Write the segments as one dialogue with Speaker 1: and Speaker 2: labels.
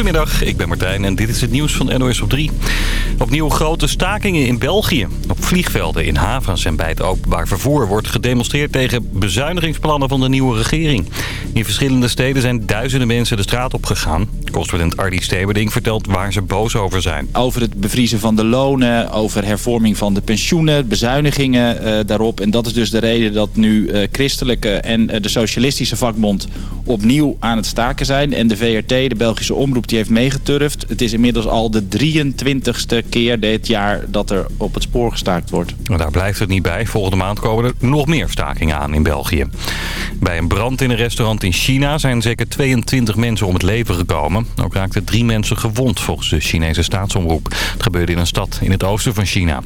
Speaker 1: Goedemiddag, ik ben Martijn en dit is het nieuws van NOS op 3. Opnieuw grote stakingen in België. Op vliegvelden, in havens en bij het openbaar vervoer wordt gedemonstreerd tegen bezuinigingsplannen van de nieuwe regering. In verschillende steden zijn duizenden mensen de straat op gegaan. Correspondent Ardi Steberding vertelt waar ze boos over zijn.
Speaker 2: Over het bevriezen van de lonen, over hervorming van de pensioenen, bezuinigingen uh, daarop. En dat is dus de reden dat nu uh, christelijke en uh, de socialistische vakbond opnieuw aan het staken zijn. En de VRT, de Belgische omroep, die heeft meegeturfd. Het is inmiddels al de 23ste keer dit jaar dat er op het spoor gestaakt wordt.
Speaker 1: Maar daar blijft het niet bij. Volgende maand komen er nog meer stakingen aan in België. Bij een brand in een restaurant in China zijn zeker 22 mensen om het leven gekomen. Ook raakten drie mensen gewond volgens de Chinese staatsomroep. Het gebeurde in een stad in het oosten van China.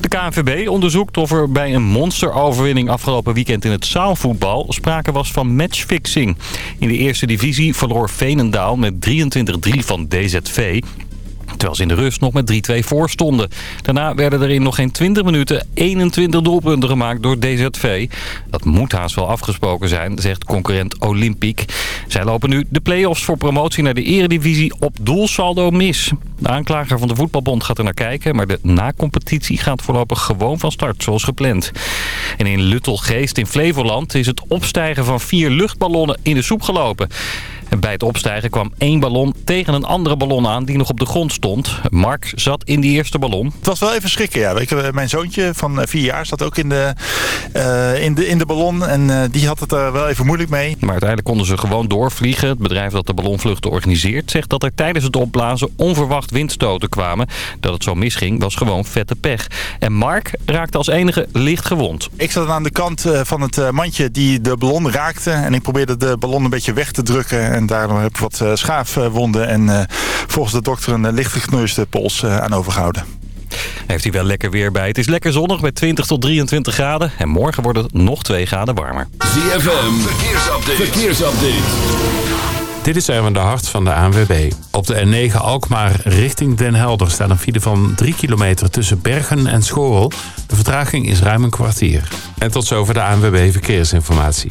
Speaker 1: De KNVB onderzoekt of er bij een monsteroverwinning afgelopen weekend in het zaalvoetbal sprake was van matchfixing. In de eerste divisie verloor Veenendaal met 23-3 van DZV. Terwijl ze in de rust nog met 3-2 voor stonden. Daarna werden er in nog geen 20 minuten 21 doelpunten gemaakt door DZV. Dat moet haast wel afgesproken zijn, zegt concurrent Olympiek. Zij lopen nu de play-offs voor promotie naar de eredivisie op doelsaldo mis. De aanklager van de voetbalbond gaat er naar kijken... maar de na-competitie gaat voorlopig gewoon van start, zoals gepland. En in Luttelgeest in Flevoland is het opstijgen van vier luchtballonnen in de soep gelopen. En bij het opstijgen kwam één ballon tegen een andere ballon aan die nog op de grond stond. Mark zat in die eerste ballon.
Speaker 3: Het was wel even schrikken, ja. Ik, mijn zoontje van vier jaar zat ook in de, uh, in de, in de ballon en uh, die had het er wel even moeilijk mee.
Speaker 1: Maar uiteindelijk konden ze gewoon doorvliegen. Het bedrijf dat de ballonvluchten organiseert zegt dat er tijdens het opblazen onverwacht windstoten kwamen. Dat het zo misging was gewoon vette pech. En Mark raakte als enige licht gewond.
Speaker 3: Ik zat aan de kant van het mandje die de ballon raakte en ik probeerde de ballon een beetje weg te drukken en daardoor heb ik wat schaafwonden en uh, volgens de dokter een licht gekneusde pols aan overgehouden.
Speaker 1: Heeft hij wel lekker weer bij. Het is lekker zonnig met 20 tot 23 graden. En morgen wordt het nog 2 graden warmer.
Speaker 4: ZFM, verkeersupdate. verkeersupdate.
Speaker 5: Dit is Erwin de Hart van de ANWB. Op de N9 Alkmaar richting Den Helder staat een file van 3 kilometer tussen Bergen en Schorel. De vertraging is ruim een kwartier. En tot zover de ANWB Verkeersinformatie.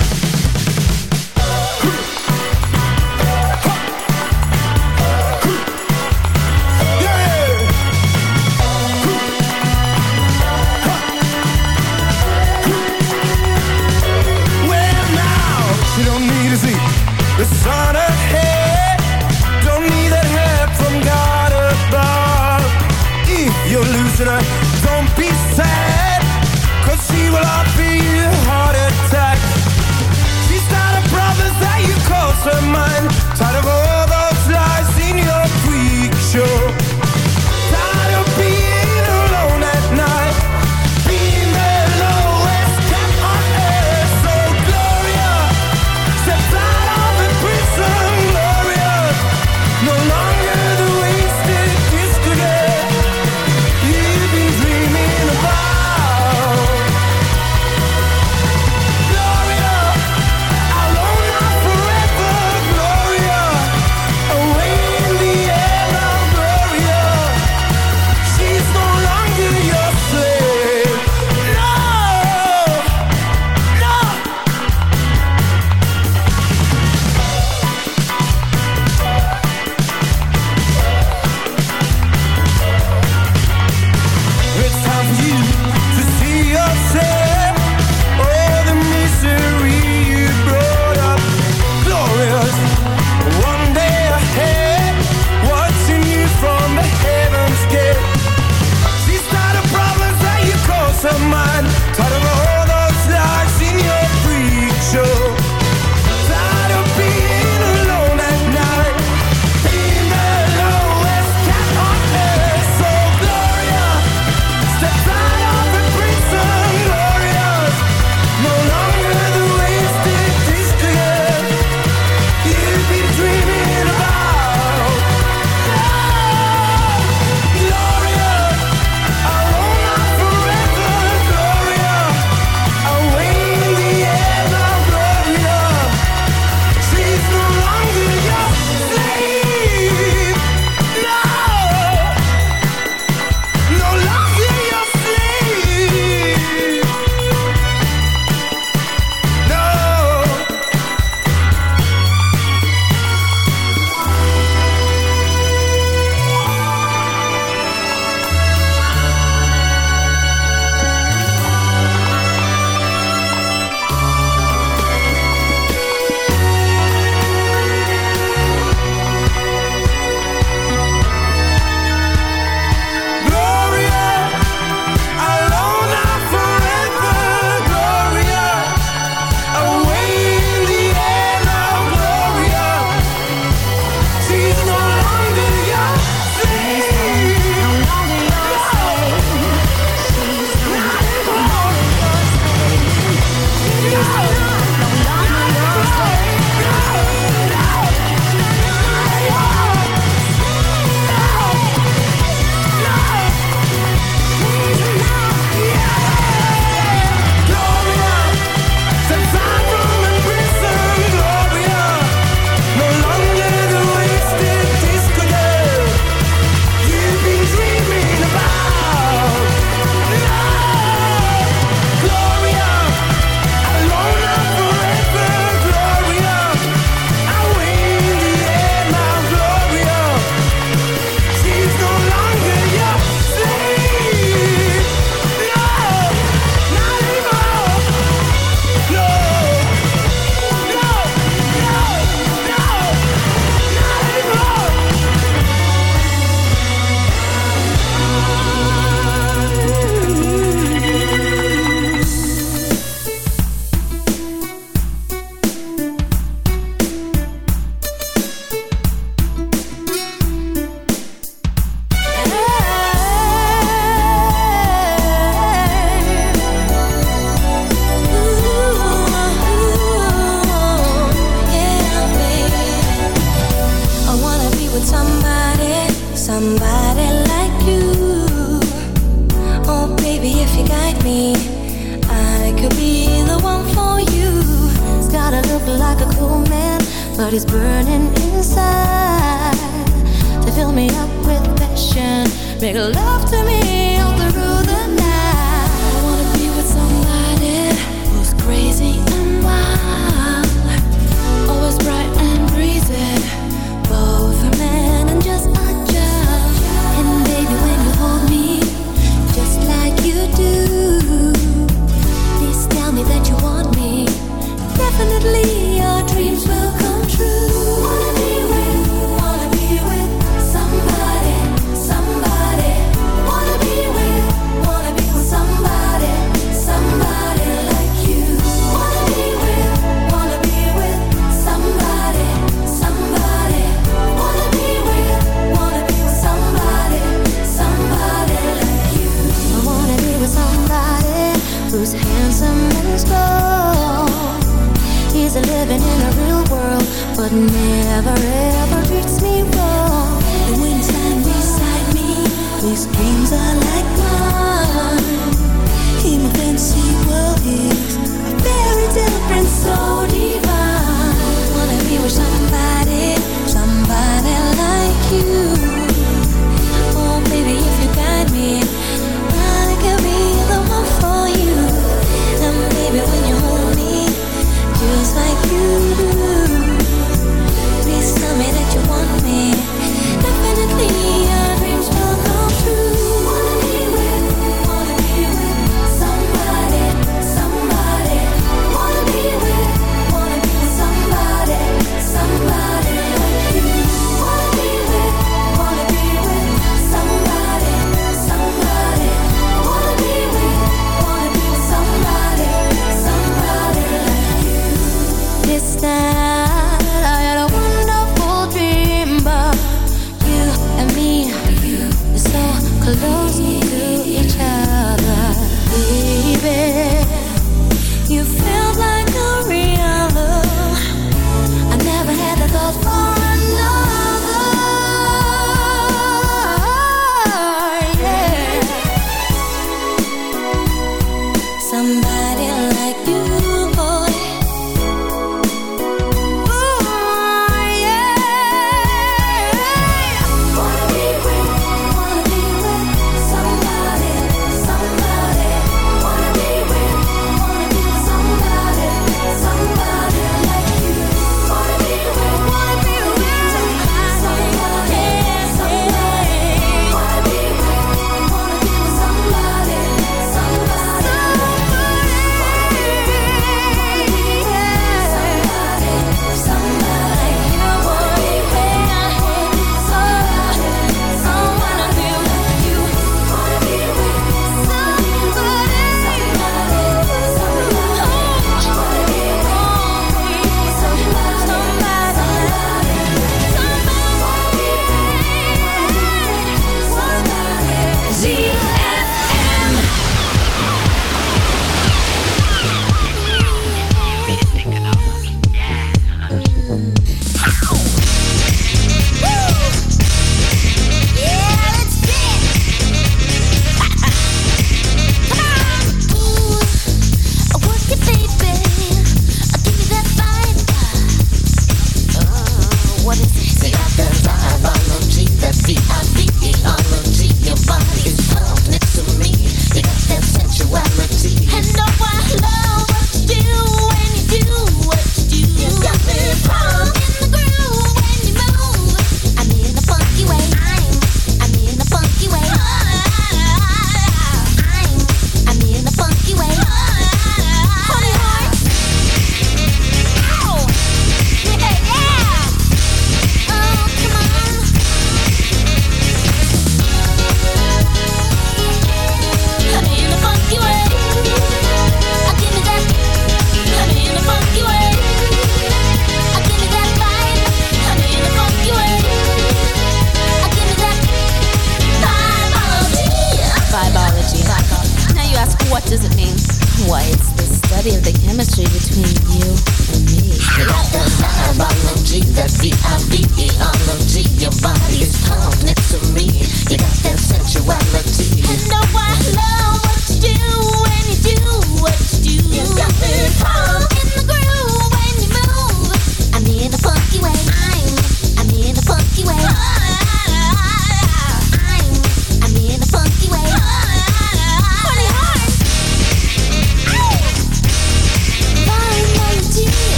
Speaker 6: Call her mine Tired of all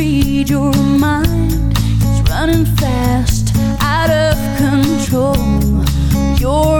Speaker 6: read your
Speaker 7: mind. It's running fast, out of
Speaker 8: control.
Speaker 9: You're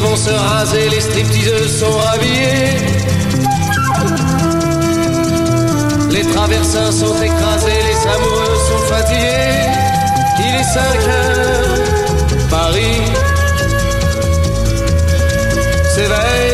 Speaker 10: Vont se raser, les stripteaseuses sont habillées. Les traversins sont écrasés, les amoureux sont fatigués. Il est 5 heures, Paris s'éveille.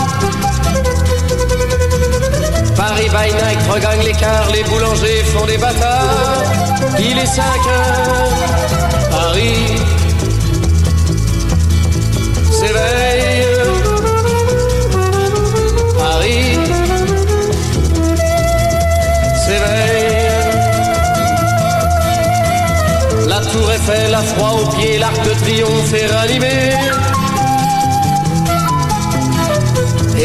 Speaker 10: Paris by night regagne l'écart, les boulangers font des bâtards. Il est 5 heures, Paris s'éveille. Paris s'éveille. La tour Eiffel a froid aux pieds, l'arc de triomphe est ranimé.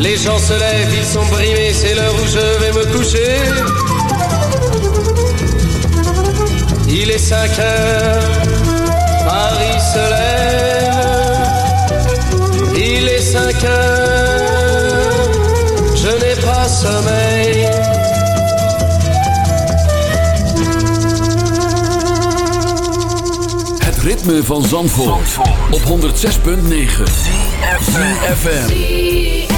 Speaker 10: Les gens se lèvent, ils sont brimés, c'est l'heure où je vais me coucher. Il est 5 heures, Paris se lève. Il est 5 heures, je n'ai pas sommeil.
Speaker 4: Het ritme van Zandvoort, op 106.9 FM.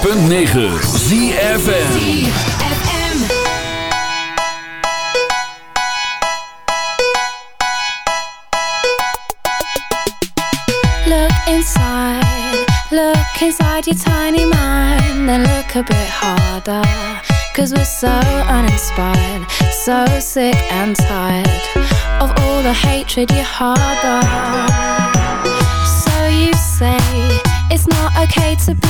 Speaker 4: 106.9
Speaker 11: ZFM inside Look inside your tiny mind Then look a bit harder. Cause we're so uninspired So sick and tired Of all the hatred you harbor. So you say It's not okay to be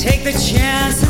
Speaker 4: take the chance